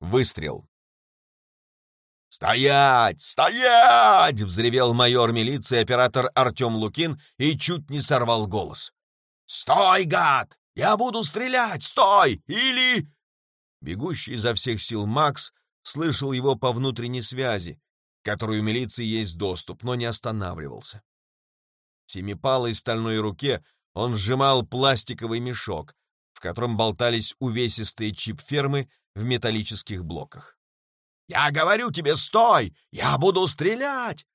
Выстрел. «Стоять! Стоять!» — взревел майор милиции оператор Артем Лукин и чуть не сорвал голос. «Стой, гад! Я буду стрелять! Стой! Или...» Бегущий изо всех сил Макс слышал его по внутренней связи, которой у милиции есть доступ, но не останавливался. В семипалой стальной руке он сжимал пластиковый мешок, в котором болтались увесистые чип-фермы в металлических блоках. «Я говорю тебе, стой! Я буду стрелять!»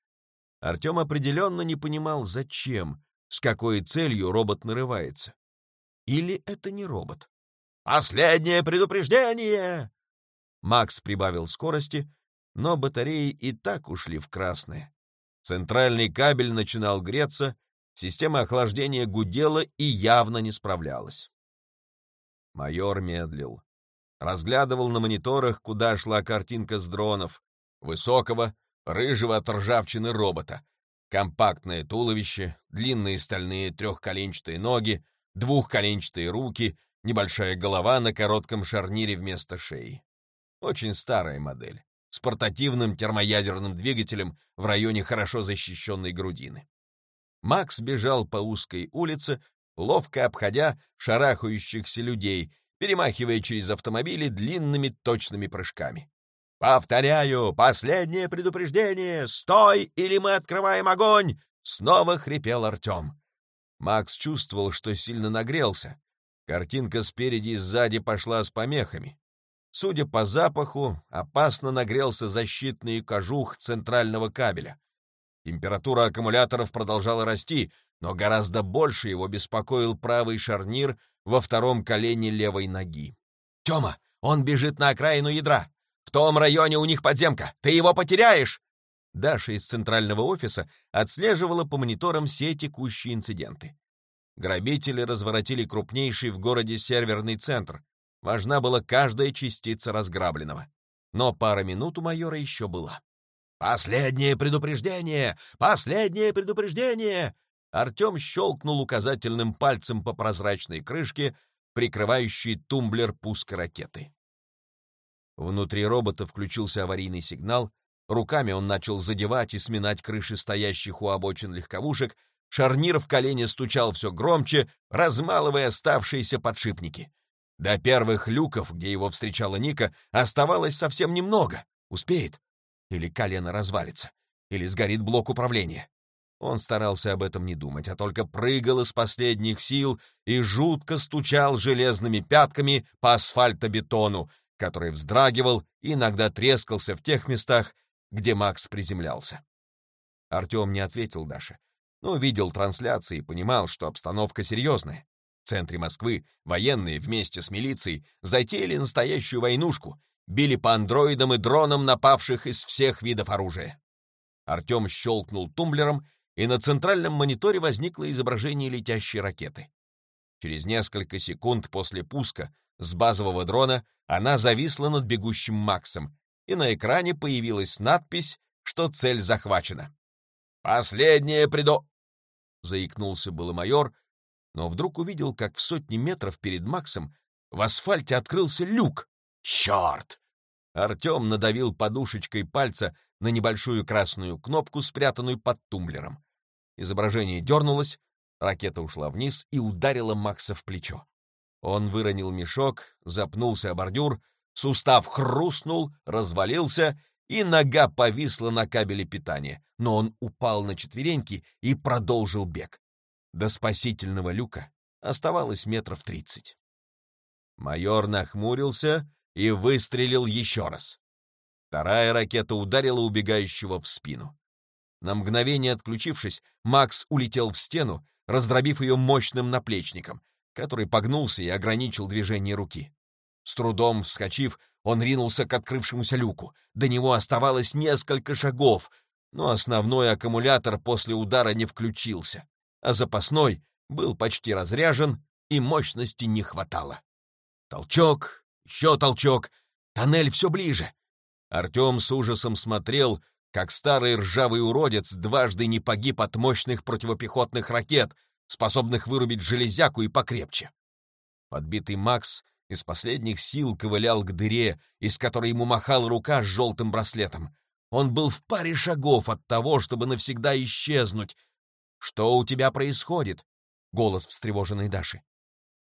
Артем определенно не понимал, зачем, с какой целью робот нарывается. Или это не робот? «Последнее предупреждение!» Макс прибавил скорости, но батареи и так ушли в красное. Центральный кабель начинал греться, система охлаждения гудела и явно не справлялась. Майор медлил разглядывал на мониторах, куда шла картинка с дронов. Высокого, рыжего от ржавчины робота. Компактное туловище, длинные стальные трехколенчатые ноги, двухколенчатые руки, небольшая голова на коротком шарнире вместо шеи. Очень старая модель, с портативным термоядерным двигателем в районе хорошо защищенной грудины. Макс бежал по узкой улице, ловко обходя шарахающихся людей перемахивая через автомобили длинными точными прыжками. «Повторяю, последнее предупреждение! Стой, или мы открываем огонь!» — снова хрипел Артем. Макс чувствовал, что сильно нагрелся. Картинка спереди и сзади пошла с помехами. Судя по запаху, опасно нагрелся защитный кожух центрального кабеля. Температура аккумуляторов продолжала расти, но гораздо больше его беспокоил правый шарнир во втором колене левой ноги. «Тёма, он бежит на окраину ядра! В том районе у них подземка! Ты его потеряешь!» Даша из центрального офиса отслеживала по мониторам все текущие инциденты. Грабители разворотили крупнейший в городе серверный центр. Важна была каждая частица разграбленного. Но пара минут у майора еще была. «Последнее предупреждение! Последнее предупреждение!» Артем щелкнул указательным пальцем по прозрачной крышке, прикрывающей тумблер пуска ракеты. Внутри робота включился аварийный сигнал, руками он начал задевать и сминать крыши стоящих у обочин легковушек, шарнир в колене стучал все громче, размалывая оставшиеся подшипники. До первых люков, где его встречала Ника, оставалось совсем немного. Успеет? Или колено развалится? Или сгорит блок управления? Он старался об этом не думать, а только прыгал из последних сил и жутко стучал железными пятками по асфальтобетону, который вздрагивал и иногда трескался в тех местах, где Макс приземлялся. Артем не ответил Даше, но видел трансляции и понимал, что обстановка серьезная. В центре Москвы военные вместе с милицией затеяли настоящую войнушку, били по андроидам и дронам напавших из всех видов оружия. Артем щелкнул тумблером и на центральном мониторе возникло изображение летящей ракеты. Через несколько секунд после пуска с базового дрона она зависла над бегущим Максом, и на экране появилась надпись, что цель захвачена. «Последнее предо...» — заикнулся было майор, но вдруг увидел, как в сотни метров перед Максом в асфальте открылся люк. «Черт!» Артем надавил подушечкой пальца на небольшую красную кнопку, спрятанную под тумблером. Изображение дернулось, ракета ушла вниз и ударила Макса в плечо. Он выронил мешок, запнулся о бордюр, сустав хрустнул, развалился, и нога повисла на кабеле питания, но он упал на четвереньки и продолжил бег. До спасительного люка оставалось метров тридцать. Майор нахмурился и выстрелил еще раз. Вторая ракета ударила убегающего в спину. На мгновение отключившись, Макс улетел в стену, раздробив ее мощным наплечником, который погнулся и ограничил движение руки. С трудом вскочив, он ринулся к открывшемуся люку. До него оставалось несколько шагов, но основной аккумулятор после удара не включился, а запасной был почти разряжен, и мощности не хватало. Толчок, еще толчок, тоннель все ближе. Артем с ужасом смотрел, как старый ржавый уродец дважды не погиб от мощных противопехотных ракет, способных вырубить железяку и покрепче. Подбитый Макс из последних сил ковылял к дыре, из которой ему махала рука с желтым браслетом. Он был в паре шагов от того, чтобы навсегда исчезнуть. «Что у тебя происходит?» — голос встревоженной Даши.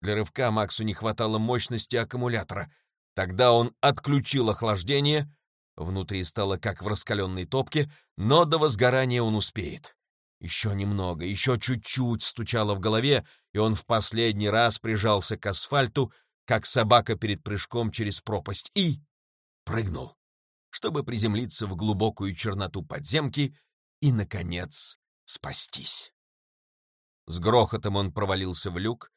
Для рывка Максу не хватало мощности аккумулятора. Тогда он отключил охлаждение. Внутри стало как в раскаленной топке, но до возгорания он успеет. Еще немного, еще чуть-чуть стучало в голове, и он в последний раз прижался к асфальту, как собака перед прыжком через пропасть, и прыгнул, чтобы приземлиться в глубокую черноту подземки и, наконец, спастись. С грохотом он провалился в люк,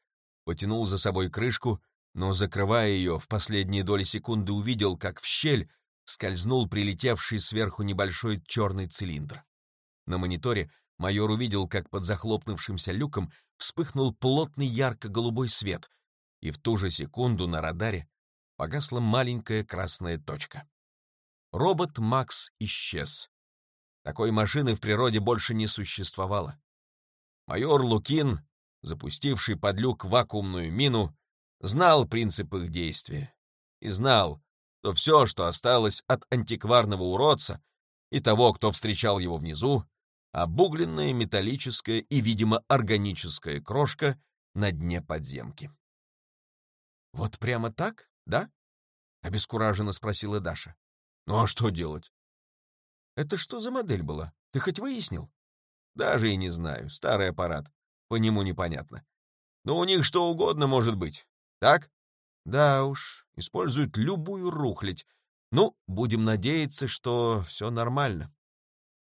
потянул за собой крышку, но, закрывая ее, в последние доли секунды увидел, как в щель скользнул прилетевший сверху небольшой черный цилиндр. На мониторе майор увидел, как под захлопнувшимся люком вспыхнул плотный ярко-голубой свет, и в ту же секунду на радаре погасла маленькая красная точка. Робот Макс исчез. Такой машины в природе больше не существовало. Майор Лукин, запустивший под люк вакуумную мину, знал принцип их действия и знал, что все, что осталось от антикварного уродца и того, кто встречал его внизу, обугленная металлическая и, видимо, органическая крошка на дне подземки. «Вот прямо так, да?» — обескураженно спросила Даша. «Ну а что делать?» «Это что за модель была? Ты хоть выяснил?» «Даже и не знаю. Старый аппарат. По нему непонятно. Но у них что угодно может быть. Так?» «Да уж, используют любую рухлядь. Ну, будем надеяться, что все нормально».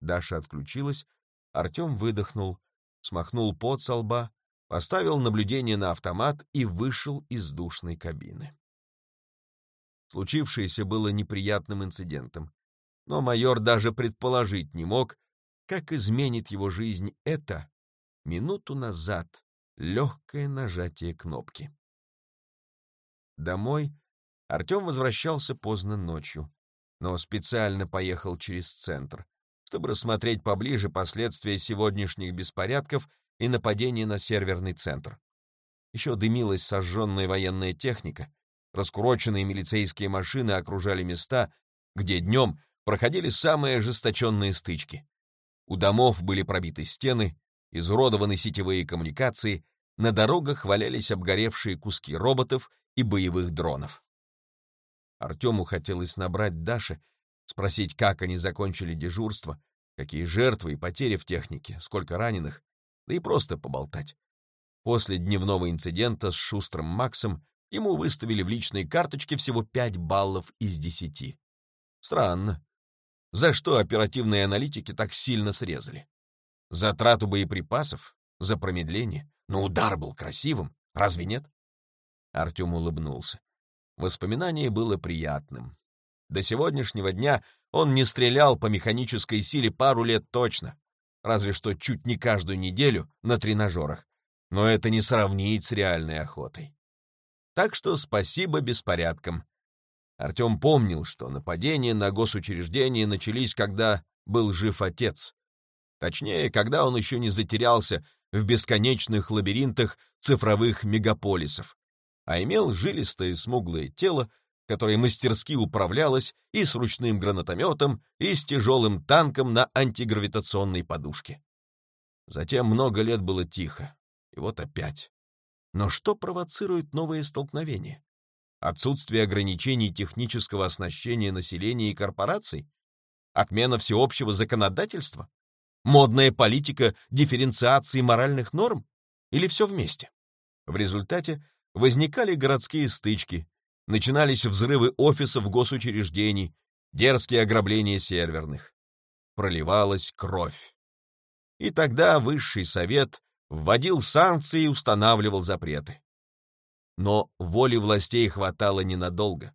Даша отключилась, Артем выдохнул, смахнул пот со лба, поставил наблюдение на автомат и вышел из душной кабины. Случившееся было неприятным инцидентом, но майор даже предположить не мог, как изменит его жизнь это минуту назад легкое нажатие кнопки. Домой Артем возвращался поздно ночью, но специально поехал через центр, чтобы рассмотреть поближе последствия сегодняшних беспорядков и нападения на серверный центр. Еще дымилась сожженная военная техника, раскуроченные милицейские машины окружали места, где днем проходили самые ожесточенные стычки. У домов были пробиты стены, изуродованы сетевые коммуникации, на дорогах валялись обгоревшие куски роботов и боевых дронов. Артему хотелось набрать Даше спросить, как они закончили дежурство, какие жертвы и потери в технике, сколько раненых, да и просто поболтать. После дневного инцидента с шустрым Максом ему выставили в личной карточке всего 5 баллов из 10. Странно. За что оперативные аналитики так сильно срезали? За трату боеприпасов? За промедление? Но удар был красивым, разве нет? Артем улыбнулся. Воспоминание было приятным. До сегодняшнего дня он не стрелял по механической силе пару лет точно, разве что чуть не каждую неделю на тренажерах. Но это не сравнить с реальной охотой. Так что спасибо беспорядкам. Артем помнил, что нападения на госучреждения начались, когда был жив отец. Точнее, когда он еще не затерялся в бесконечных лабиринтах цифровых мегаполисов, а имел жилистое смуглое тело которой мастерски управлялась и с ручным гранатометом, и с тяжелым танком на антигравитационной подушке. Затем много лет было тихо, и вот опять. Но что провоцирует новые столкновения? Отсутствие ограничений технического оснащения населения и корпораций? Отмена всеобщего законодательства? Модная политика дифференциации моральных норм? Или все вместе? В результате возникали городские стычки, начинались взрывы офисов госучреждений, дерзкие ограбления серверных. Проливалась кровь. И тогда Высший Совет вводил санкции и устанавливал запреты. Но воли властей хватало ненадолго.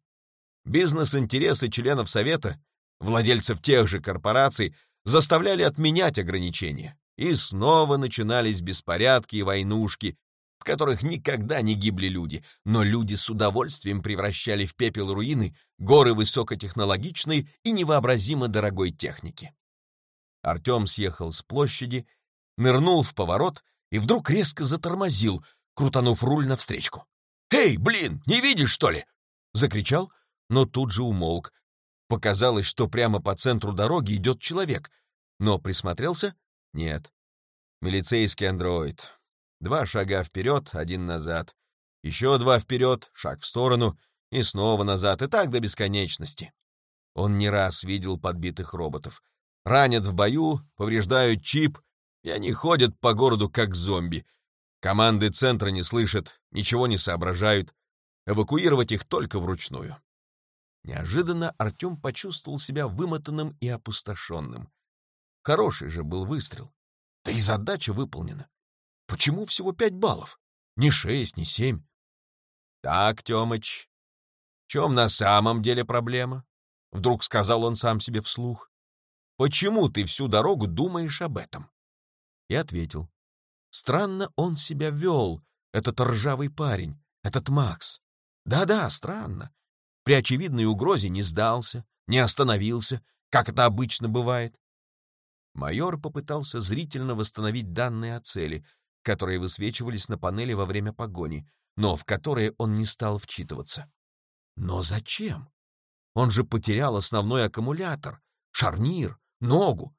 Бизнес-интересы членов Совета, владельцев тех же корпораций, заставляли отменять ограничения. И снова начинались беспорядки и войнушки, в которых никогда не гибли люди, но люди с удовольствием превращали в пепел руины горы высокотехнологичной и невообразимо дорогой техники. Артем съехал с площади, нырнул в поворот и вдруг резко затормозил, крутанув руль навстречку. «Эй, блин, не видишь, что ли?» — закричал, но тут же умолк. Показалось, что прямо по центру дороги идет человек, но присмотрелся — нет. Милицейский андроид. Два шага вперед, один назад. Еще два вперед, шаг в сторону и снова назад, и так до бесконечности. Он не раз видел подбитых роботов. Ранят в бою, повреждают чип, и они ходят по городу как зомби. Команды центра не слышат, ничего не соображают. Эвакуировать их только вручную. Неожиданно Артем почувствовал себя вымотанным и опустошенным. Хороший же был выстрел. Да и задача выполнена. Почему всего пять баллов? Не шесть, не семь. Так, Тёмыч, в чем на самом деле проблема? Вдруг сказал он сам себе вслух. Почему ты всю дорогу думаешь об этом? И ответил. Странно он себя вел, этот ржавый парень, этот Макс. Да-да, странно. При очевидной угрозе не сдался, не остановился, как это обычно бывает. Майор попытался зрительно восстановить данные о цели, которые высвечивались на панели во время погони, но в которые он не стал вчитываться. Но зачем? Он же потерял основной аккумулятор, шарнир, ногу.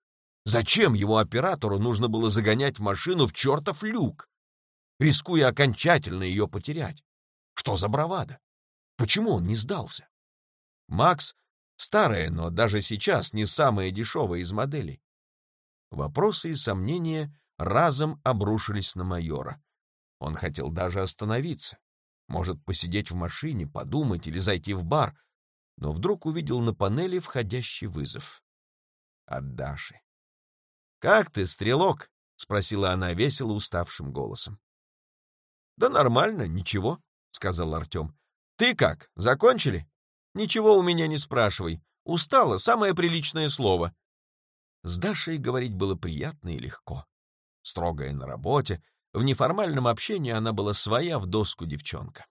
Зачем его оператору нужно было загонять машину в чертов люк, рискуя окончательно ее потерять? Что за бравада? Почему он не сдался? Макс — старая, но даже сейчас не самая дешевая из моделей. Вопросы и сомнения разом обрушились на майора. Он хотел даже остановиться. Может, посидеть в машине, подумать или зайти в бар, но вдруг увидел на панели входящий вызов. От Даши. «Как ты, стрелок?» — спросила она весело уставшим голосом. «Да нормально, ничего», — сказал Артем. «Ты как, закончили?» «Ничего у меня не спрашивай. Устала, самое приличное слово». С Дашей говорить было приятно и легко. Строгая на работе, в неформальном общении она была своя в доску девчонка.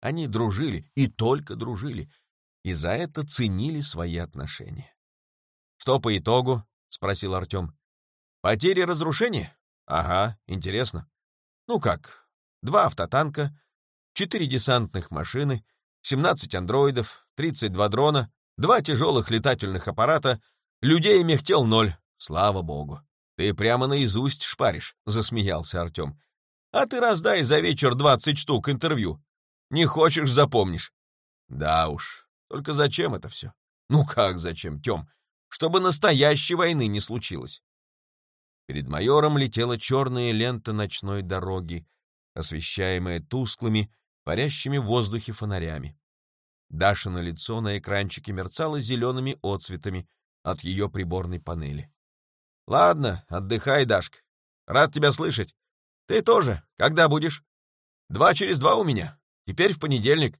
Они дружили, и только дружили, и за это ценили свои отношения. «Что по итогу?» — спросил Артем. «Потери разрушения? Ага, интересно. Ну как, два автотанка, четыре десантных машины, 17 андроидов, 32 дрона, два тяжелых летательных аппарата, людей и мехтел ноль, слава богу. Ты прямо наизусть шпаришь, засмеялся Артем. А ты раздай за вечер 20 штук интервью. Не хочешь, запомнишь. Да уж, только зачем это все? Ну как зачем, Тем? Чтобы настоящей войны не случилось. Перед майором летела черная лента ночной дороги, освещаемая тусклыми, парящими в воздухе фонарями. Даша на лицо на экранчике мерцало зелеными отцветами от ее приборной панели. Ладно, отдыхай, Дашка. Рад тебя слышать. Ты тоже. Когда будешь? Два через два у меня. Теперь в понедельник.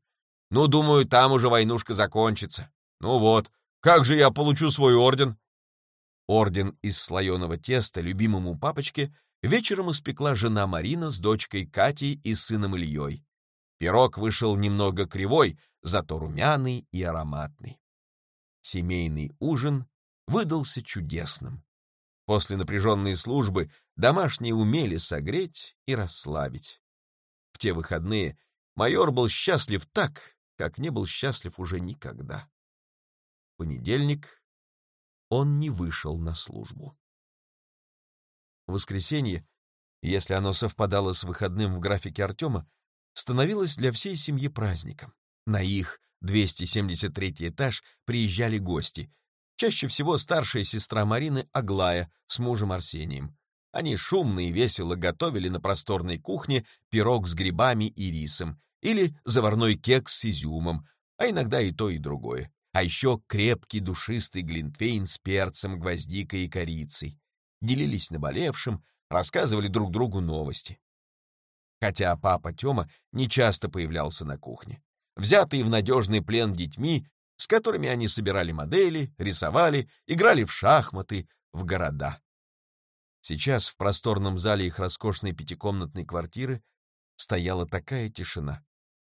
Ну, думаю, там уже войнушка закончится. Ну вот. Как же я получу свой орден? Орден из слоеного теста любимому папочке вечером испекла жена Марина с дочкой Катей и сыном Ильей. Пирог вышел немного кривой, зато румяный и ароматный. Семейный ужин выдался чудесным. После напряженной службы домашние умели согреть и расслабить. В те выходные майор был счастлив так, как не был счастлив уже никогда. В понедельник он не вышел на службу. В воскресенье, если оно совпадало с выходным в графике Артема, становилось для всей семьи праздником. На их 273 этаж приезжали гости, Чаще всего старшая сестра Марины Аглая с мужем Арсением. Они шумно и весело готовили на просторной кухне пирог с грибами и рисом или заварной кекс с изюмом, а иногда и то, и другое. А еще крепкий душистый глинтвейн с перцем, гвоздикой и корицей. Делились наболевшим, рассказывали друг другу новости. Хотя папа Тёма нечасто появлялся на кухне. Взятый в надежный плен детьми, с которыми они собирали модели, рисовали, играли в шахматы, в города. Сейчас в просторном зале их роскошной пятикомнатной квартиры стояла такая тишина,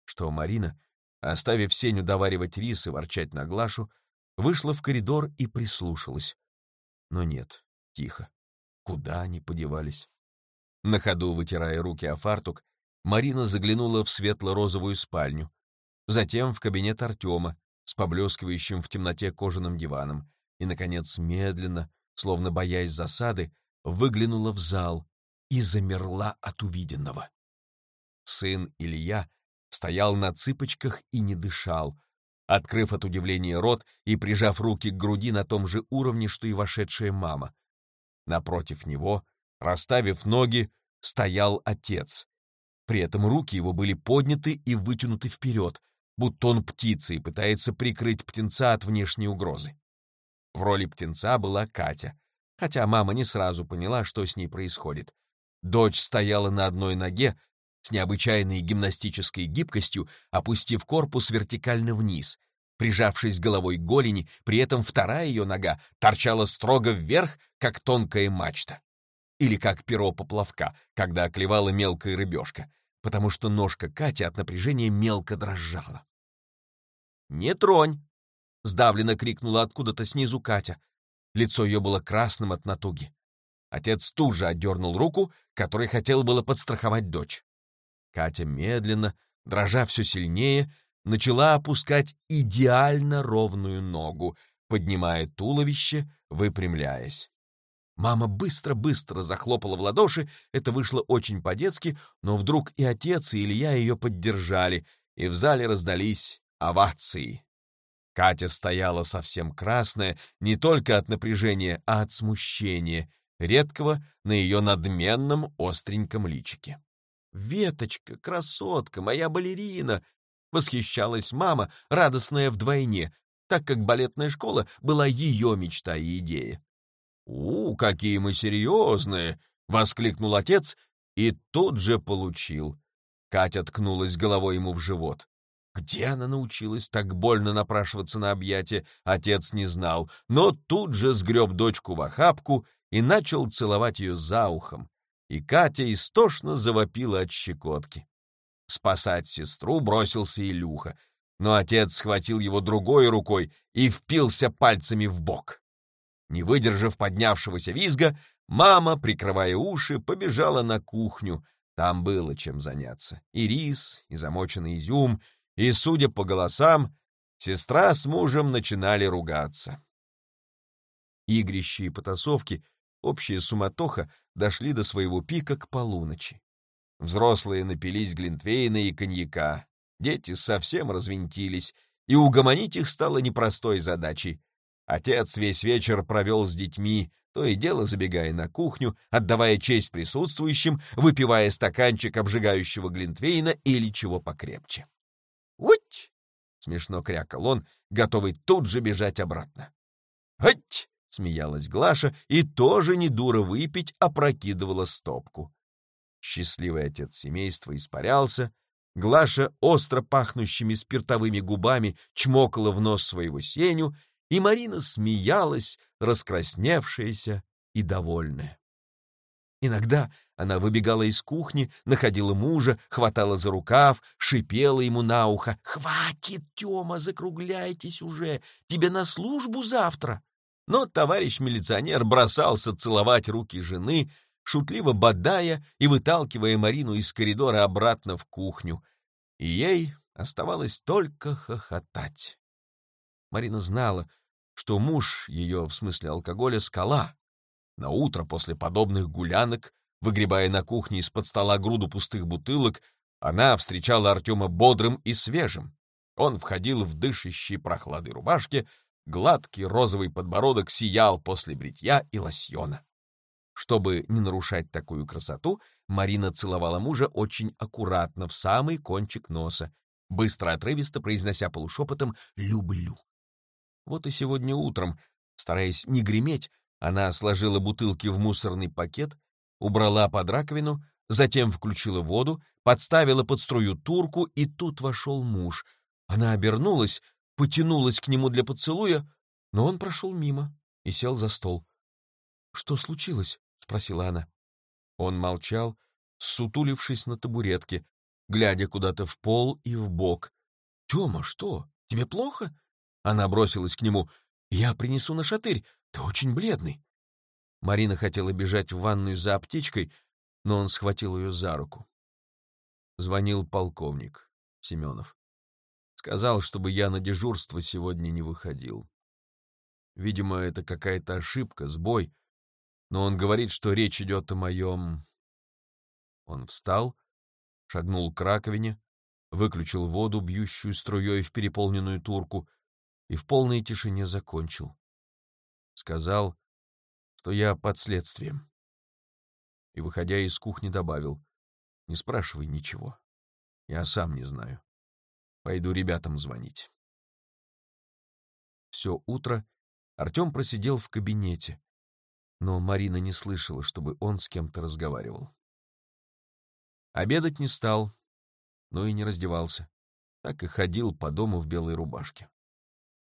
что Марина, оставив Сеню доваривать рис и ворчать на Глашу, вышла в коридор и прислушалась. Но нет, тихо. Куда они подевались? На ходу, вытирая руки о фартук, Марина заглянула в светло-розовую спальню, затем в кабинет Артема с поблескивающим в темноте кожаным диваном и, наконец, медленно, словно боясь засады, выглянула в зал и замерла от увиденного. Сын Илья стоял на цыпочках и не дышал, открыв от удивления рот и прижав руки к груди на том же уровне, что и вошедшая мама. Напротив него, расставив ноги, стоял отец. При этом руки его были подняты и вытянуты вперед, будто он птица и пытается прикрыть птенца от внешней угрозы. В роли птенца была Катя, хотя мама не сразу поняла, что с ней происходит. Дочь стояла на одной ноге, с необычайной гимнастической гибкостью, опустив корпус вертикально вниз, прижавшись головой к голени, при этом вторая ее нога торчала строго вверх, как тонкая мачта. Или как перо поплавка, когда оклевала мелкая рыбешка, потому что ножка Кати от напряжения мелко дрожала. «Не тронь!» — сдавленно крикнула откуда-то снизу Катя. Лицо ее было красным от натуги. Отец тут же отдернул руку, которой хотел было подстраховать дочь. Катя медленно, дрожа все сильнее, начала опускать идеально ровную ногу, поднимая туловище, выпрямляясь. Мама быстро-быстро захлопала в ладоши, это вышло очень по-детски, но вдруг и отец, и Илья ее поддержали, и в зале раздались овации. Катя стояла совсем красная не только от напряжения, а от смущения, редкого на ее надменном остреньком личике. «Веточка, красотка, моя балерина!» — восхищалась мама, радостная вдвойне, так как балетная школа была ее мечта и идея. «У, какие мы серьезные!» — воскликнул отец и тут же получил. Катя ткнулась головой ему в живот. Где она научилась так больно напрашиваться на объятия, отец не знал, но тут же сгреб дочку в охапку и начал целовать ее за ухом, и Катя истошно завопила от щекотки. Спасать сестру бросился Илюха, но отец схватил его другой рукой и впился пальцами в бок. Не выдержав поднявшегося визга, мама, прикрывая уши, побежала на кухню. Там было чем заняться. И рис, и замоченный изюм, и, судя по голосам, сестра с мужем начинали ругаться. Игрища и потасовки Общая суматоха дошли до своего пика к полуночи. Взрослые напились глинтвейна и коньяка, дети совсем развинтились, и угомонить их стало непростой задачей. Отец весь вечер провел с детьми, то и дело забегая на кухню, отдавая честь присутствующим, выпивая стаканчик обжигающего глинтвейна или чего покрепче. «Уть!» — смешно крякал он, готовый тут же бежать обратно. «Ать!» — смеялась Глаша и тоже не дура выпить, опрокидывала стопку. Счастливый отец семейства испарялся, Глаша остро пахнущими спиртовыми губами чмокала в нос своего Сеню, и Марина смеялась, раскрасневшаяся и довольная. Иногда она выбегала из кухни, находила мужа, хватала за рукав, шипела ему на ухо. «Хватит, Тёма, закругляйтесь уже! Тебе на службу завтра!» Но товарищ милиционер бросался целовать руки жены, шутливо бодая и выталкивая Марину из коридора обратно в кухню. И ей оставалось только хохотать. Марина знала, что муж ее, в смысле алкоголя, скала. На утро после подобных гулянок, выгребая на кухне из-под стола груду пустых бутылок, она встречала Артема бодрым и свежим. Он входил в дышащие прохладой рубашке, Гладкий розовый подбородок сиял после бритья и лосьона. Чтобы не нарушать такую красоту, Марина целовала мужа очень аккуратно в самый кончик носа, быстро отрывисто произнося полушепотом «люблю». Вот и сегодня утром, стараясь не греметь, она сложила бутылки в мусорный пакет, убрала под раковину, затем включила воду, подставила под струю турку, и тут вошел муж. Она обернулась, потянулась к нему для поцелуя, но он прошел мимо и сел за стол. «Что случилось?» — спросила она. Он молчал, сутулившись на табуретке, глядя куда-то в пол и в бок. «Тёма, что? Тебе плохо?» Она бросилась к нему. «Я принесу на шатырь. Ты очень бледный». Марина хотела бежать в ванную за аптечкой, но он схватил ее за руку. Звонил полковник Семенов. Сказал, чтобы я на дежурство сегодня не выходил. Видимо, это какая-то ошибка, сбой, но он говорит, что речь идет о моем... Он встал, шагнул к раковине, выключил воду, бьющую струей в переполненную турку, и в полной тишине закончил. Сказал, что я под следствием. И, выходя из кухни, добавил, не спрашивай ничего. Я сам не знаю. Пойду ребятам звонить. Все утро Артем просидел в кабинете, но Марина не слышала, чтобы он с кем-то разговаривал. Обедать не стал, но и не раздевался. Так и ходил по дому в белой рубашке.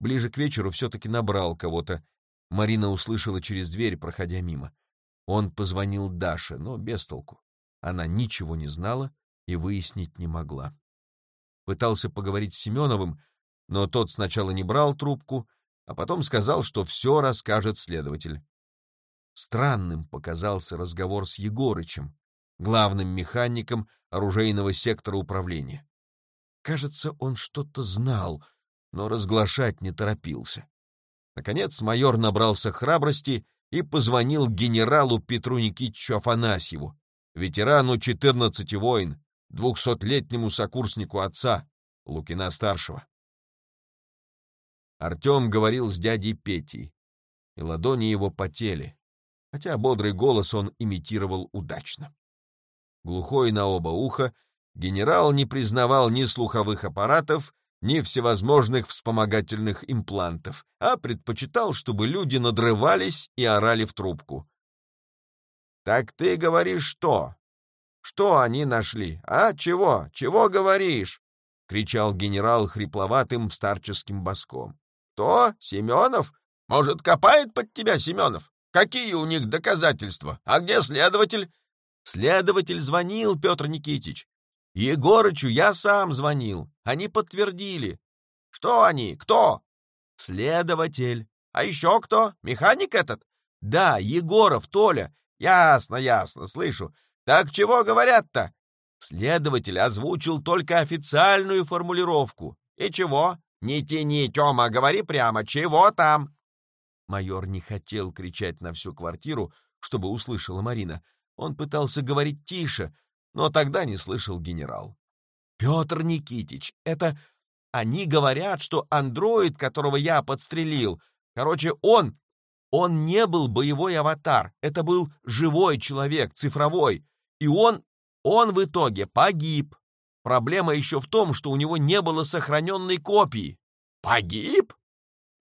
Ближе к вечеру все-таки набрал кого-то. Марина услышала через дверь, проходя мимо. Он позвонил Даше, но без толку. Она ничего не знала и выяснить не могла. Пытался поговорить с Семеновым, но тот сначала не брал трубку, а потом сказал, что все расскажет следователь. Странным показался разговор с Егорычем, главным механиком оружейного сектора управления. Кажется, он что-то знал, но разглашать не торопился. Наконец майор набрался храбрости и позвонил генералу Петру Никитичу Афанасьеву, ветерану 14 войн, двухсотлетнему сокурснику отца, Лукина-старшего. Артем говорил с дядей Петей, и ладони его потели, хотя бодрый голос он имитировал удачно. Глухой на оба уха, генерал не признавал ни слуховых аппаратов, ни всевозможных вспомогательных имплантов, а предпочитал, чтобы люди надрывались и орали в трубку. «Так ты говоришь что? Что они нашли? А чего? Чего говоришь?» — кричал генерал хрипловатым старческим боском. «Кто? Семенов? Может, копает под тебя Семенов? Какие у них доказательства? А где следователь?» «Следователь звонил, Петр Никитич. Егорычу я сам звонил. Они подтвердили». «Что они? Кто?» «Следователь. А еще кто? Механик этот?» «Да, Егоров, Толя. Ясно, ясно, слышу. Так чего говорят-то? Следователь озвучил только официальную формулировку. И чего? Не тяни, Тёма, говори прямо, чего там? Майор не хотел кричать на всю квартиру, чтобы услышала Марина. Он пытался говорить тише, но тогда не слышал генерал. Петр Никитич, это... Они говорят, что андроид, которого я подстрелил, короче, он он не был боевой аватар, это был живой человек, цифровой. И он, он в итоге погиб. Проблема еще в том, что у него не было сохраненной копии. Погиб?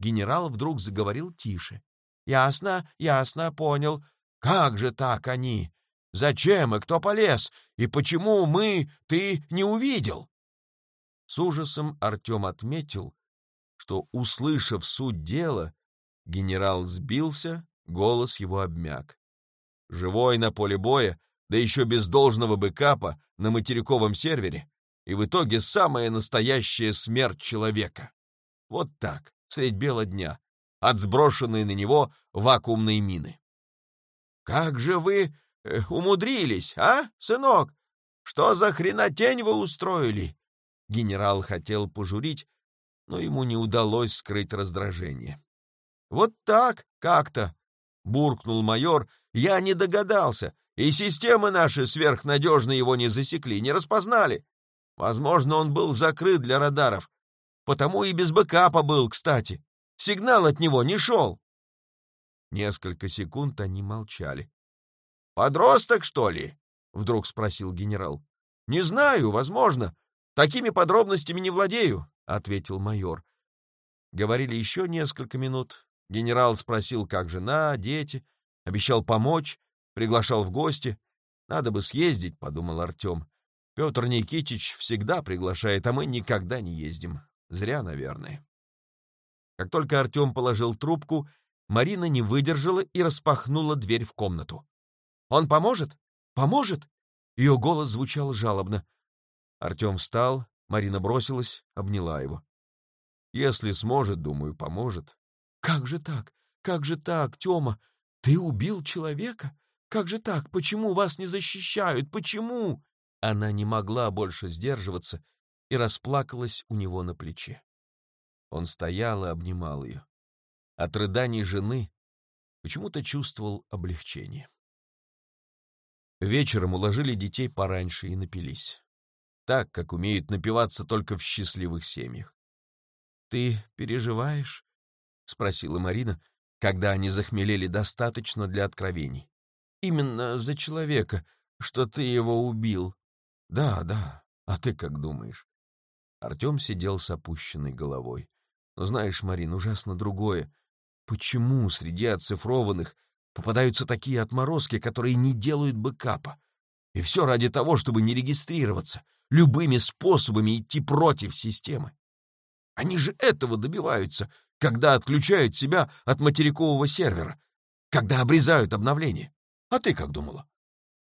Генерал вдруг заговорил тише. Ясно, ясно, понял. Как же так они? Зачем и кто полез? И почему мы, ты не увидел? С ужасом Артем отметил, что, услышав суть дела, Генерал сбился, голос его обмяк. Живой на поле боя, да еще без должного бэкапа на материковом сервере, и в итоге самая настоящая смерть человека. Вот так, средь бела дня, от сброшенной на него вакуумной мины. «Как же вы умудрились, а, сынок? Что за хренотень вы устроили?» Генерал хотел пожурить, но ему не удалось скрыть раздражение. «Вот так, как-то!» — буркнул майор. «Я не догадался, и системы наши сверхнадежно его не засекли, не распознали. Возможно, он был закрыт для радаров. Потому и без бэкапа был, кстати. Сигнал от него не шел». Несколько секунд они молчали. «Подросток, что ли?» — вдруг спросил генерал. «Не знаю, возможно. Такими подробностями не владею», — ответил майор. Говорили еще несколько минут, Генерал спросил, как жена, дети, обещал помочь, приглашал в гости. Надо бы съездить, — подумал Артем. Петр Никитич всегда приглашает, а мы никогда не ездим. Зря, наверное. Как только Артем положил трубку, Марина не выдержала и распахнула дверь в комнату. «Он поможет? Поможет?» Ее голос звучал жалобно. Артем встал, Марина бросилась, обняла его. «Если сможет, думаю, поможет. Как же так? Как же так, Тёма? Ты убил человека? Как же так? Почему вас не защищают? Почему? Она не могла больше сдерживаться и расплакалась у него на плече. Он стоял и обнимал ее. От рыданий жены почему-то чувствовал облегчение. Вечером уложили детей пораньше и напились. Так, как умеют напиваться только в счастливых семьях. «Ты переживаешь?» — спросила Марина, когда они захмелели достаточно для откровений. «Именно за человека, что ты его убил». «Да, да. А ты как думаешь?» Артем сидел с опущенной головой. «Но знаешь, Марин, ужасно другое. Почему среди оцифрованных попадаются такие отморозки, которые не делают бэкапа? И все ради того, чтобы не регистрироваться, любыми способами идти против системы. Они же этого добиваются, когда отключают себя от материкового сервера, когда обрезают обновление. А ты как думала?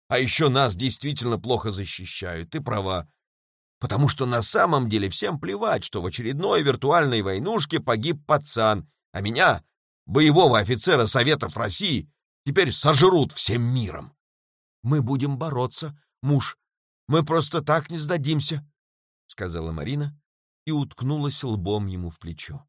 А еще нас действительно плохо защищают, ты права. Потому что на самом деле всем плевать, что в очередной виртуальной войнушке погиб пацан, а меня, боевого офицера Советов России, теперь сожрут всем миром. Мы будем бороться, муж. Мы просто так не сдадимся, — сказала Марина и уткнулась лбом ему в плечо.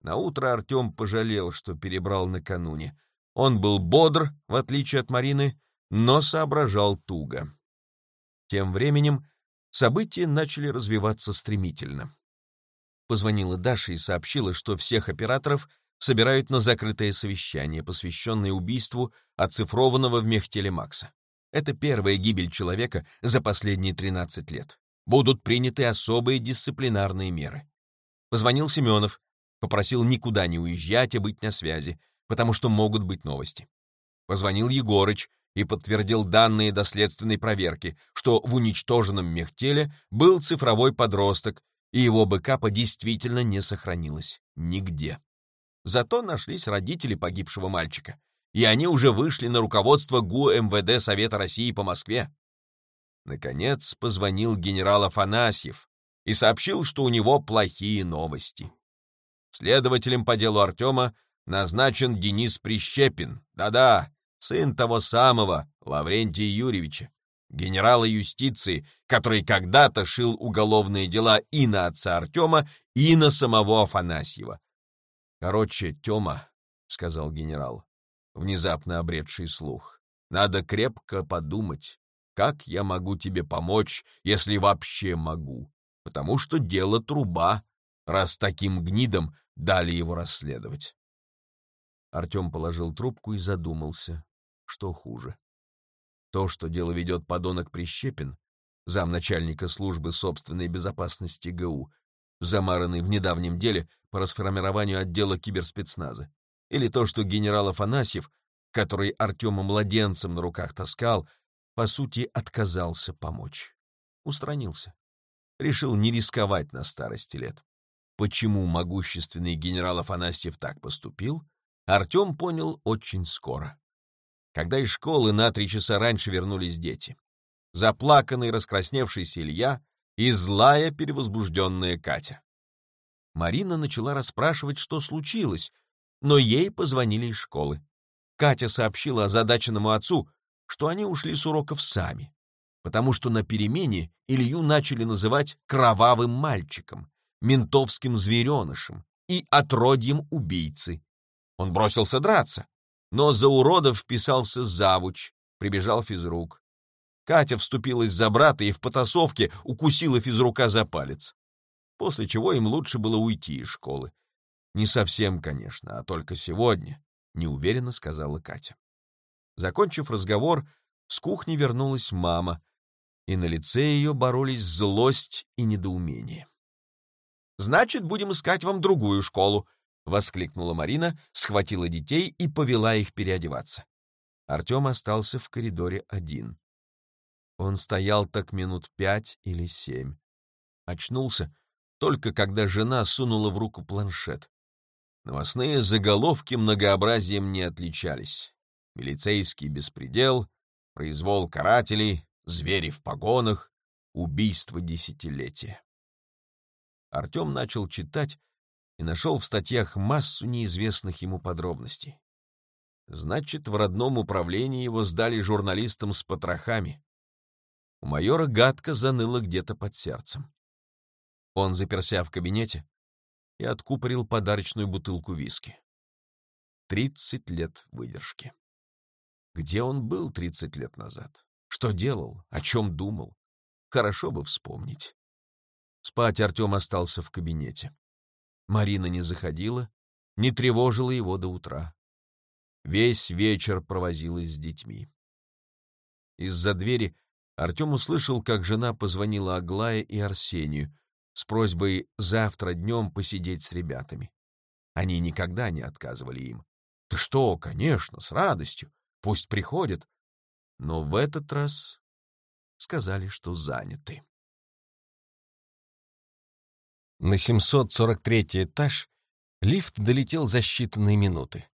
Наутро Артем пожалел, что перебрал накануне. Он был бодр, в отличие от Марины, но соображал туго. Тем временем события начали развиваться стремительно. Позвонила Даша и сообщила, что всех операторов собирают на закрытое совещание, посвященное убийству оцифрованного в мехтеле Макса. Это первая гибель человека за последние 13 лет. Будут приняты особые дисциплинарные меры. Позвонил Семенов, попросил никуда не уезжать и быть на связи, потому что могут быть новости. Позвонил Егорыч и подтвердил данные доследственной проверки, что в уничтоженном мехтеле был цифровой подросток, и его бэкапа действительно не сохранилось нигде. Зато нашлись родители погибшего мальчика, и они уже вышли на руководство ГУ МВД Совета России по Москве. Наконец позвонил генерал Афанасьев и сообщил, что у него плохие новости. Следователем по делу Артема назначен Денис Прищепин. Да-да, сын того самого Лаврентия Юрьевича, генерала юстиции, который когда-то шил уголовные дела и на отца Артема, и на самого Афанасьева. «Короче, Тема», — сказал генерал, внезапно обретший слух, — «надо крепко подумать, как я могу тебе помочь, если вообще могу, потому что дело труба, раз таким гнидом дали его расследовать. Артем положил трубку и задумался, что хуже. То, что дело ведет подонок Прищепин, замначальника службы собственной безопасности ГУ, замаранный в недавнем деле по расформированию отдела киберспецназа, или то, что генерал Афанасьев, который Артема младенцем на руках таскал, по сути, отказался помочь. Устранился. Решил не рисковать на старости лет. Почему могущественный генерал Афанасьев так поступил, Артем понял очень скоро. Когда из школы на три часа раньше вернулись дети. Заплаканный, раскрасневшийся Илья и злая, перевозбужденная Катя. Марина начала расспрашивать, что случилось, но ей позвонили из школы. Катя сообщила озадаченному отцу, что они ушли с уроков сами, потому что на перемене Илью начали называть «кровавым мальчиком», ментовским зверенышем и отродьем убийцы. Он бросился драться, но за уродов вписался завуч, прибежал физрук. Катя вступилась за брата и в потасовке укусила физрука за палец. После чего им лучше было уйти из школы. Не совсем, конечно, а только сегодня, неуверенно сказала Катя. Закончив разговор, с кухни вернулась мама, и на лице ее боролись злость и недоумение. Значит, будем искать вам другую школу», — воскликнула Марина, схватила детей и повела их переодеваться. Артем остался в коридоре один. Он стоял так минут пять или семь. Очнулся только когда жена сунула в руку планшет. Новостные заголовки многообразием не отличались. Милицейский беспредел, произвол карателей, звери в погонах, убийство десятилетия. Артем начал читать и нашел в статьях массу неизвестных ему подробностей. Значит, в родном управлении его сдали журналистам с потрохами. У майора гадко заныло где-то под сердцем. Он заперся в кабинете и откупорил подарочную бутылку виски. Тридцать лет выдержки. Где он был тридцать лет назад? Что делал? О чем думал? Хорошо бы вспомнить. Спать Артем остался в кабинете. Марина не заходила, не тревожила его до утра. Весь вечер провозилась с детьми. Из-за двери Артем услышал, как жена позвонила Аглае и Арсению с просьбой завтра днем посидеть с ребятами. Они никогда не отказывали им. «Да что, конечно, с радостью. Пусть приходят». Но в этот раз сказали, что заняты. На 743 этаж лифт долетел за считанные минуты.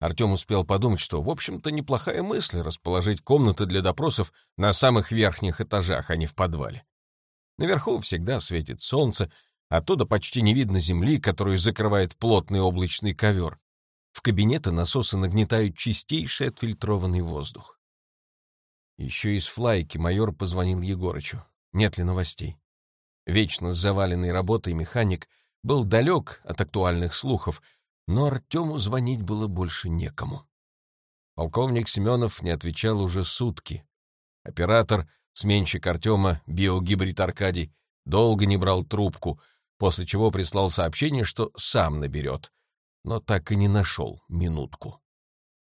Артем успел подумать, что, в общем-то, неплохая мысль расположить комнаты для допросов на самых верхних этажах, а не в подвале. Наверху всегда светит солнце, оттуда почти не видно земли, которую закрывает плотный облачный ковер. В кабинеты насосы нагнетают чистейший отфильтрованный воздух. Еще из флайки майор позвонил Егорычу. Нет ли новостей? Вечно заваленный работой механик был далек от актуальных слухов — но Артему звонить было больше некому. Полковник Семенов не отвечал уже сутки. Оператор, сменщик Артема, биогибрид Аркадий, долго не брал трубку, после чего прислал сообщение, что сам наберет, но так и не нашел минутку.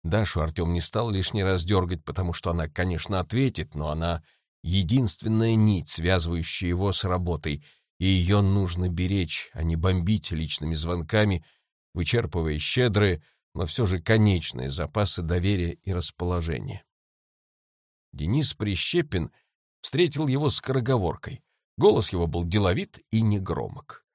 Дашу Артем не стал лишний раз дергать, потому что она, конечно, ответит, но она — единственная нить, связывающая его с работой, и ее нужно беречь, а не бомбить личными звонками — вычерпывая щедрые, но все же конечные запасы доверия и расположения. Денис Прищепин встретил его скороговоркой. Голос его был деловит и негромок.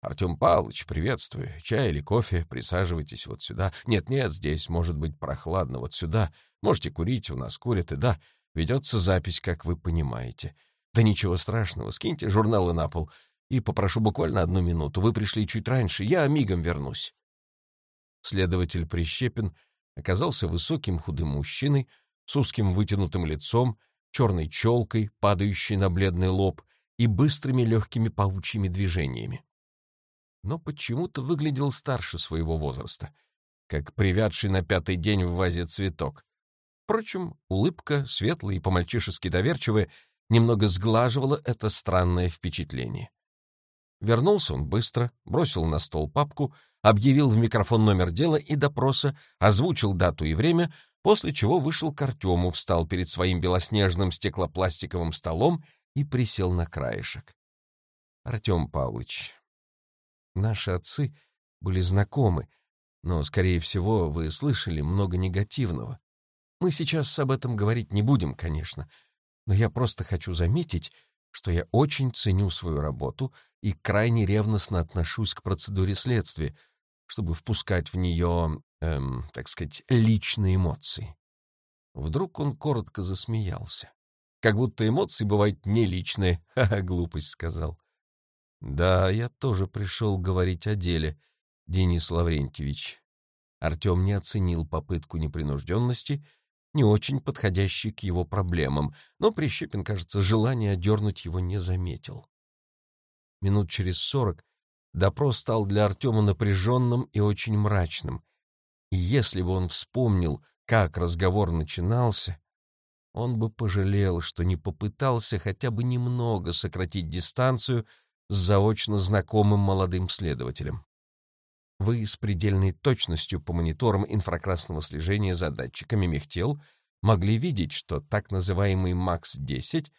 «Артем Павлович, приветствую. Чай или кофе? Присаживайтесь вот сюда. Нет-нет, здесь может быть прохладно. Вот сюда. Можете курить, у нас курят, и да, ведется запись, как вы понимаете. Да ничего страшного, скиньте журналы на пол и попрошу буквально одну минуту. Вы пришли чуть раньше, я мигом вернусь». Следователь Прищепин оказался высоким худым мужчиной с узким вытянутым лицом, черной челкой, падающей на бледный лоб, и быстрыми легкими паучьими движениями. Но почему-то выглядел старше своего возраста, как привядший на пятый день в вазе цветок. Впрочем, улыбка, светлая и по-мальчишески доверчивая, немного сглаживала это странное впечатление. Вернулся он быстро, бросил на стол папку — объявил в микрофон номер дела и допроса, озвучил дату и время, после чего вышел к Артему, встал перед своим белоснежным стеклопластиковым столом и присел на краешек. Артем Павлович, наши отцы были знакомы, но, скорее всего, вы слышали много негативного. Мы сейчас об этом говорить не будем, конечно, но я просто хочу заметить, что я очень ценю свою работу и крайне ревностно отношусь к процедуре следствия, чтобы впускать в нее, эм, так сказать, личные эмоции. Вдруг он коротко засмеялся. Как будто эмоции бывают не личные. Ха-ха, глупость сказал. Да, я тоже пришел говорить о деле, Денис Лаврентьевич. Артем не оценил попытку непринужденности, не очень подходящей к его проблемам, но Прищепин, кажется, желание одернуть его не заметил. Минут через сорок Допрос стал для Артема напряженным и очень мрачным. И если бы он вспомнил, как разговор начинался, он бы пожалел, что не попытался хотя бы немного сократить дистанцию с заочно знакомым молодым следователем. Вы с предельной точностью по мониторам инфракрасного слежения за датчиками мехтел могли видеть, что так называемый МАКС-10,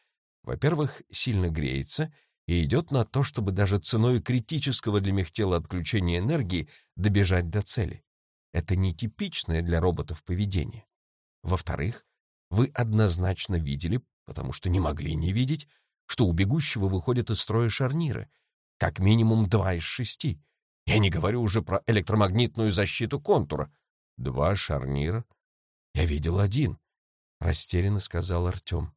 во-первых, сильно греется — и идет на то, чтобы даже ценой критического для мехтела отключения энергии добежать до цели. Это нетипичное для роботов поведение. Во-вторых, вы однозначно видели, потому что не могли не видеть, что у бегущего выходят из строя шарниры, как минимум два из шести. Я не говорю уже про электромагнитную защиту контура. Два шарнира? Я видел один, — растерянно сказал Артем.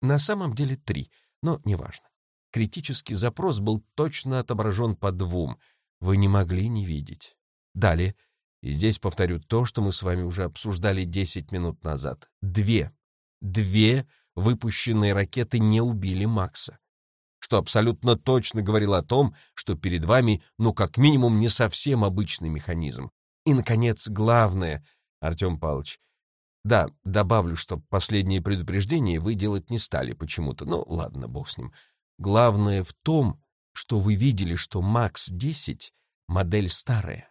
На самом деле три, но неважно критический запрос был точно отображен по двум. Вы не могли не видеть. Далее, и здесь повторю то, что мы с вами уже обсуждали 10 минут назад. Две. Две выпущенные ракеты не убили Макса. Что абсолютно точно говорило о том, что перед вами, ну, как минимум, не совсем обычный механизм. И, наконец, главное, Артем Павлович, да, добавлю, что последние предупреждения вы делать не стали почему-то. Ну, ладно, бог с ним. Главное в том, что вы видели, что МАКС-10 — модель старая.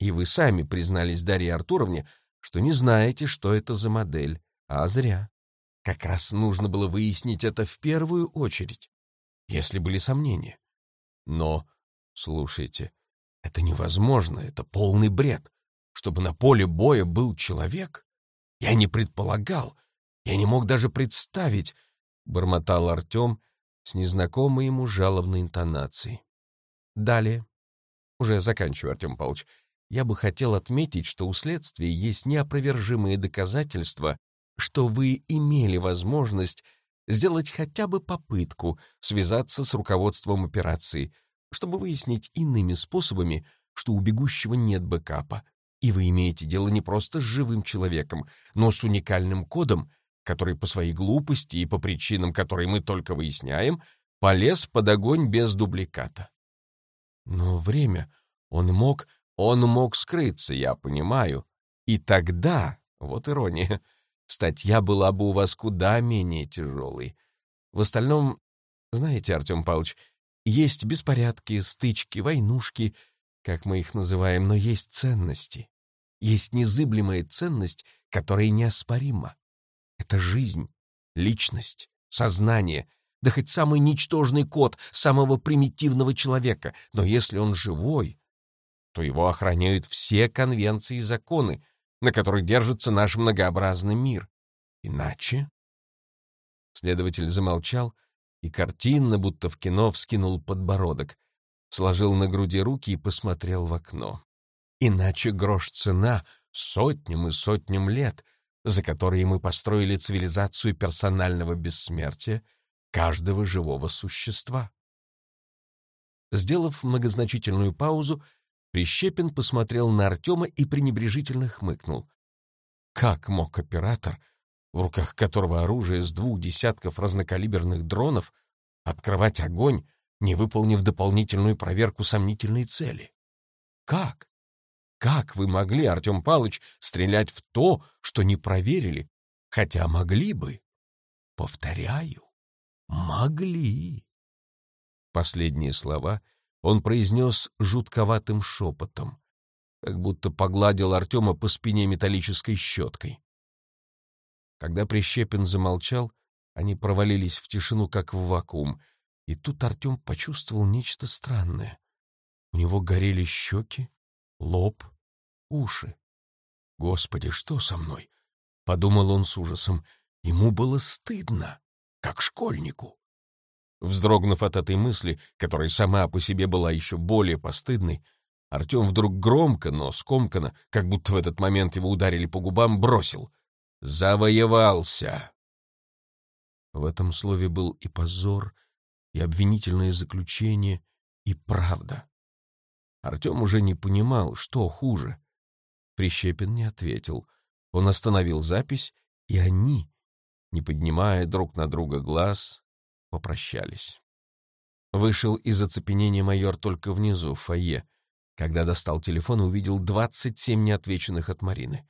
И вы сами признались Дарье Артуровне, что не знаете, что это за модель, а зря. Как раз нужно было выяснить это в первую очередь, если были сомнения. Но, слушайте, это невозможно, это полный бред. Чтобы на поле боя был человек, я не предполагал, я не мог даже представить, — бормотал Артем с незнакомой ему жалобной интонацией. Далее, уже заканчиваю, Артем Павлович, я бы хотел отметить, что у следствия есть неопровержимые доказательства, что вы имели возможность сделать хотя бы попытку связаться с руководством операции, чтобы выяснить иными способами, что у бегущего нет бэкапа, и вы имеете дело не просто с живым человеком, но с уникальным кодом, который по своей глупости и по причинам, которые мы только выясняем, полез под огонь без дубликата. Но время он мог, он мог скрыться, я понимаю. И тогда, вот ирония, статья была бы у вас куда менее тяжелой. В остальном, знаете, Артем Павлович, есть беспорядки, стычки, войнушки, как мы их называем, но есть ценности. Есть незыблемая ценность, которая неоспорима. Это жизнь, личность, сознание, да хоть самый ничтожный код самого примитивного человека, но если он живой, то его охраняют все конвенции и законы, на которых держится наш многообразный мир. Иначе... Следователь замолчал и картинно, будто в кино, вскинул подбородок, сложил на груди руки и посмотрел в окно. Иначе грош цена сотням и сотням лет, за которые мы построили цивилизацию персонального бессмертия каждого живого существа. Сделав многозначительную паузу, Прищепин посмотрел на Артема и пренебрежительно хмыкнул. Как мог оператор, в руках которого оружие с двух десятков разнокалиберных дронов, открывать огонь, не выполнив дополнительную проверку сомнительной цели? Как? Как вы могли, Артем Павлович, стрелять в то, что не проверили, хотя могли бы? Повторяю, могли. Последние слова он произнес жутковатым шепотом, как будто погладил Артема по спине металлической щеткой. Когда Прищепин замолчал, они провалились в тишину, как в вакуум, и тут Артем почувствовал нечто странное. У него горели щеки, лоб, уши. «Господи, что со мной?» — подумал он с ужасом. Ему было стыдно, как школьнику. Вздрогнув от этой мысли, которая сама по себе была еще более постыдной, Артем вдруг громко, но скомканно, как будто в этот момент его ударили по губам, бросил. «Завоевался!» В этом слове был и позор, и обвинительное заключение, и правда. Артем уже не понимал, что хуже. Прищепин не ответил. Он остановил запись, и они, не поднимая друг на друга глаз, попрощались. Вышел из оцепенения майор только внизу, в фойе, когда достал телефон увидел 27 неотвеченных от Марины.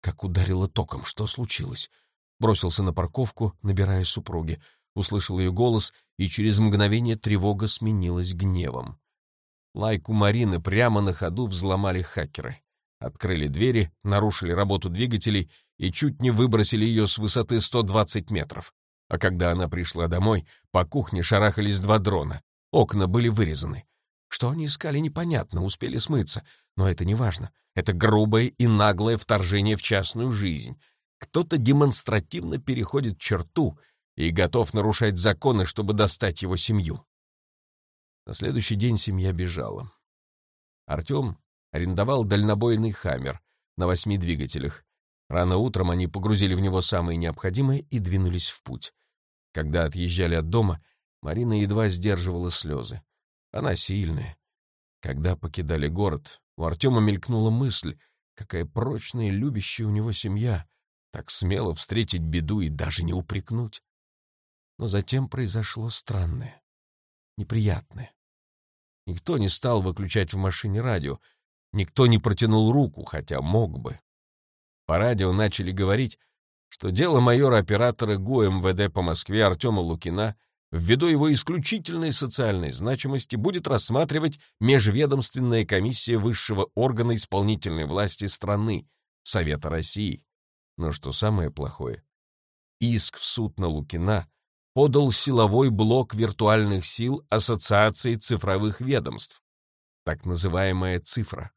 Как ударило током, что случилось? Бросился на парковку, набирая супруги. Услышал ее голос, и через мгновение тревога сменилась гневом. Лайку Марины прямо на ходу взломали хакеры. Открыли двери, нарушили работу двигателей и чуть не выбросили ее с высоты 120 метров. А когда она пришла домой, по кухне шарахались два дрона. Окна были вырезаны. Что они искали, непонятно, успели смыться. Но это не важно. Это грубое и наглое вторжение в частную жизнь. Кто-то демонстративно переходит черту и готов нарушать законы, чтобы достать его семью. На следующий день семья бежала. Артем арендовал дальнобойный «Хаммер» на восьми двигателях. Рано утром они погрузили в него самое необходимое и двинулись в путь. Когда отъезжали от дома, Марина едва сдерживала слезы. Она сильная. Когда покидали город, у Артема мелькнула мысль, какая прочная и любящая у него семья, Так смело встретить беду и даже не упрекнуть. Но затем произошло странное, неприятное. Никто не стал выключать в машине радио, никто не протянул руку, хотя мог бы. По радио начали говорить, что дело майора-оператора ГУ МВД по Москве Артема Лукина ввиду его исключительной социальной значимости будет рассматривать межведомственная комиссия высшего органа исполнительной власти страны, Совета России. Но что самое плохое, иск в суд на Лукина подал силовой блок виртуальных сил Ассоциации цифровых ведомств, так называемая «цифра».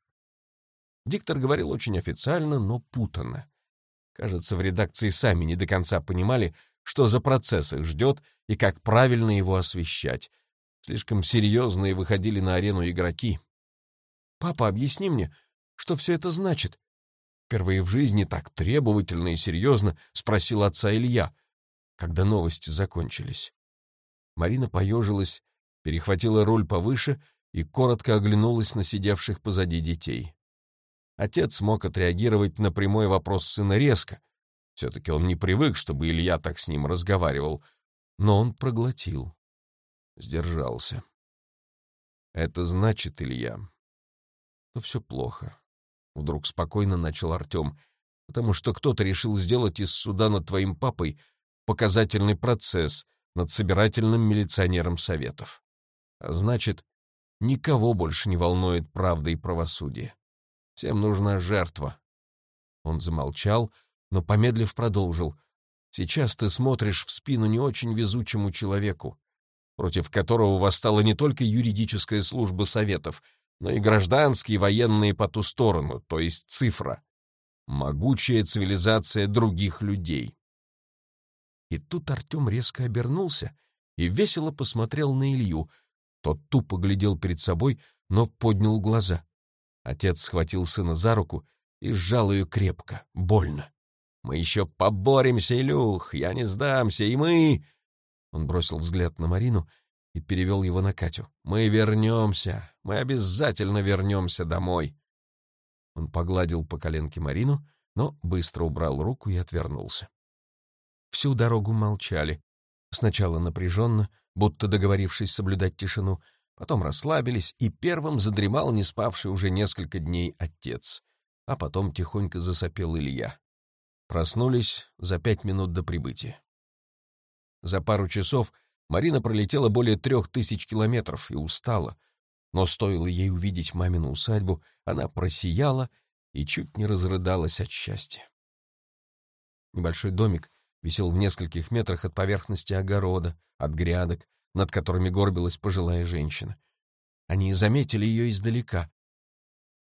Диктор говорил очень официально, но путанно. Кажется, в редакции сами не до конца понимали, что за процесс их ждет и как правильно его освещать. Слишком серьезные выходили на арену игроки. «Папа, объясни мне, что все это значит?» Впервые в жизни так требовательно и серьезно спросил отца Илья — когда новости закончились. Марина поежилась, перехватила руль повыше и коротко оглянулась на сидевших позади детей. Отец мог отреагировать на прямой вопрос сына резко. Все-таки он не привык, чтобы Илья так с ним разговаривал, но он проглотил. Сдержался. «Это значит, Илья, что все плохо», — вдруг спокойно начал Артем, «потому что кто-то решил сделать из суда над твоим папой показательный процесс над собирательным милиционером Советов. А значит, никого больше не волнует правда и правосудие. Всем нужна жертва. Он замолчал, но, помедлив, продолжил. Сейчас ты смотришь в спину не очень везучему человеку, против которого восстала не только юридическая служба Советов, но и гражданские военные по ту сторону, то есть цифра. Могучая цивилизация других людей. И тут Артем резко обернулся и весело посмотрел на Илью. Тот тупо глядел перед собой, но поднял глаза. Отец схватил сына за руку и сжал ее крепко, больно. «Мы еще поборемся, Илюх, я не сдамся, и мы...» Он бросил взгляд на Марину и перевел его на Катю. «Мы вернемся, мы обязательно вернемся домой». Он погладил по коленке Марину, но быстро убрал руку и отвернулся. Всю дорогу молчали. Сначала напряженно, будто договорившись соблюдать тишину, потом расслабились, и первым задремал не спавший уже несколько дней отец, а потом тихонько засопел Илья. Проснулись за пять минут до прибытия. За пару часов Марина пролетела более трех тысяч километров и устала, но стоило ей увидеть мамину усадьбу, она просияла и чуть не разрыдалась от счастья. Небольшой домик висел в нескольких метрах от поверхности огорода, от грядок, над которыми горбилась пожилая женщина. Они заметили ее издалека.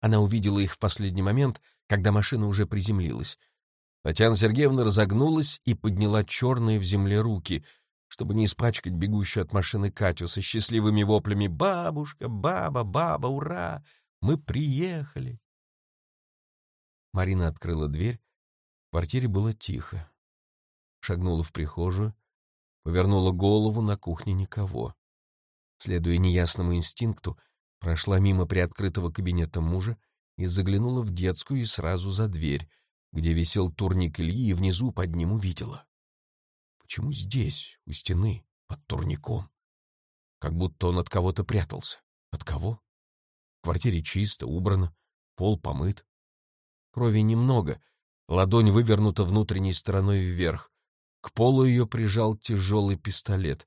Она увидела их в последний момент, когда машина уже приземлилась. Татьяна Сергеевна разогнулась и подняла черные в земле руки, чтобы не испачкать бегущую от машины Катю со счастливыми воплями «Бабушка, баба, баба, ура! Мы приехали!» Марина открыла дверь. В квартире было тихо шагнула в прихожую, повернула голову, на кухне никого. Следуя неясному инстинкту, прошла мимо приоткрытого кабинета мужа и заглянула в детскую и сразу за дверь, где висел турник Ильи, и внизу под ним увидела. Почему здесь, у стены, под турником? Как будто он от кого-то прятался. От кого? В квартире чисто, убрано, пол помыт. Крови немного, ладонь вывернута внутренней стороной вверх, к полу ее прижал тяжелый пистолет.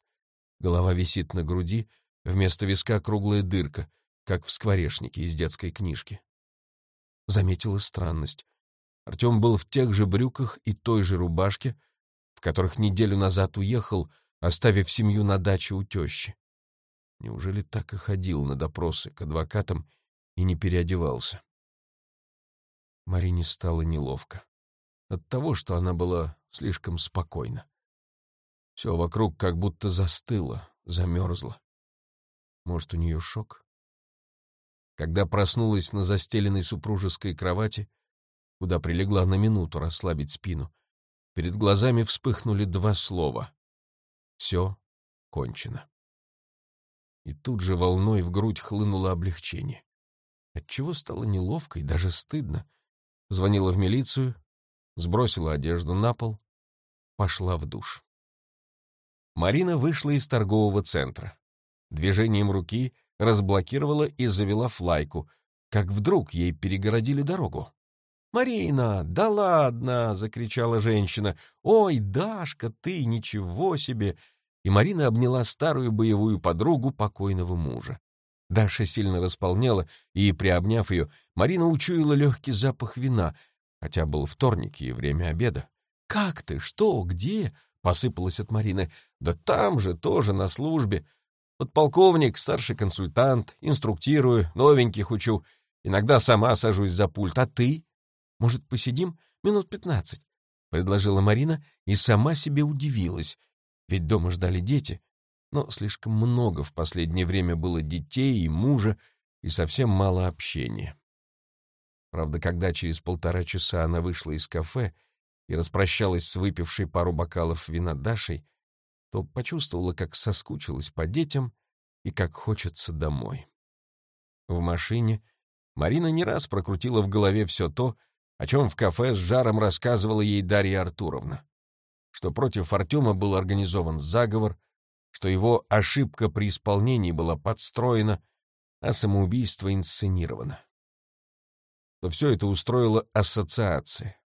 Голова висит на груди, вместо виска круглая дырка, как в скворечнике из детской книжки. Заметила странность. Артем был в тех же брюках и той же рубашке, в которых неделю назад уехал, оставив семью на даче у тещи. Неужели так и ходил на допросы к адвокатам и не переодевался? Марине стало неловко от того, что она была слишком спокойна. Все вокруг как будто застыло, замерзло. Может, у нее шок? Когда проснулась на застеленной супружеской кровати, куда прилегла на минуту расслабить спину, перед глазами вспыхнули два слова. Все кончено. И тут же волной в грудь хлынуло облегчение. Отчего стало неловко и даже стыдно. Звонила в милицию, сбросила одежду на пол, пошла в душ. Марина вышла из торгового центра. Движением руки разблокировала и завела флайку, как вдруг ей перегородили дорогу. «Марина, да ладно!» — закричала женщина. «Ой, Дашка, ты ничего себе!» И Марина обняла старую боевую подругу покойного мужа. Даша сильно располнела, и, приобняв ее, Марина учуяла легкий запах вина, хотя был вторник и время обеда. «Как ты? Что? Где?» — посыпалась от Марины. «Да там же, тоже на службе. Подполковник, старший консультант, инструктирую, новеньких учу. Иногда сама сажусь за пульт. А ты?» Может, посидим минут пятнадцать?» — предложила Марина и сама себе удивилась. Ведь дома ждали дети. Но слишком много в последнее время было детей и мужа, и совсем мало общения. Правда, когда через полтора часа она вышла из кафе и распрощалась с выпившей пару бокалов вина Дашей, то почувствовала, как соскучилась по детям и как хочется домой. В машине Марина не раз прокрутила в голове все то, о чем в кафе с жаром рассказывала ей Дарья Артуровна. Что против Артема был организован заговор, что его ошибка при исполнении была подстроена, а самоубийство инсценировано. То все это устроила ассоциация,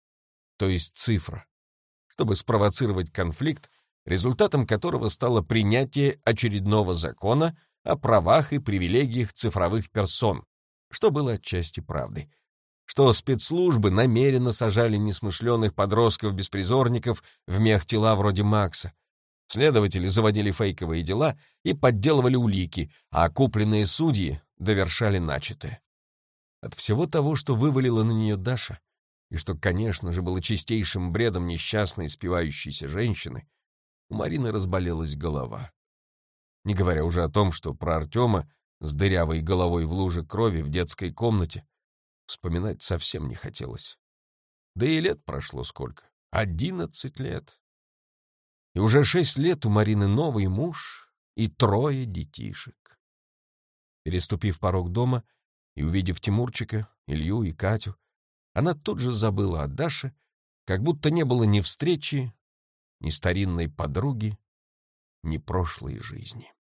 то есть цифра, чтобы спровоцировать конфликт, результатом которого стало принятие очередного закона о правах и привилегиях цифровых персон, что было отчасти правдой что спецслужбы намеренно сажали несмышленых подростков-беспризорников в мех-тела вроде Макса. Следователи заводили фейковые дела и подделывали улики, а купленные судьи довершали начатое. От всего того, что вывалила на нее Даша, и что, конечно же, было чистейшим бредом несчастной спивающейся женщины, у Марины разболелась голова. Не говоря уже о том, что про Артема с дырявой головой в луже крови в детской комнате Вспоминать совсем не хотелось. Да и лет прошло сколько? Одиннадцать лет. И уже шесть лет у Марины новый муж и трое детишек. Переступив порог дома и увидев Тимурчика, Илью и Катю, она тут же забыла о Даше, как будто не было ни встречи, ни старинной подруги, ни прошлой жизни.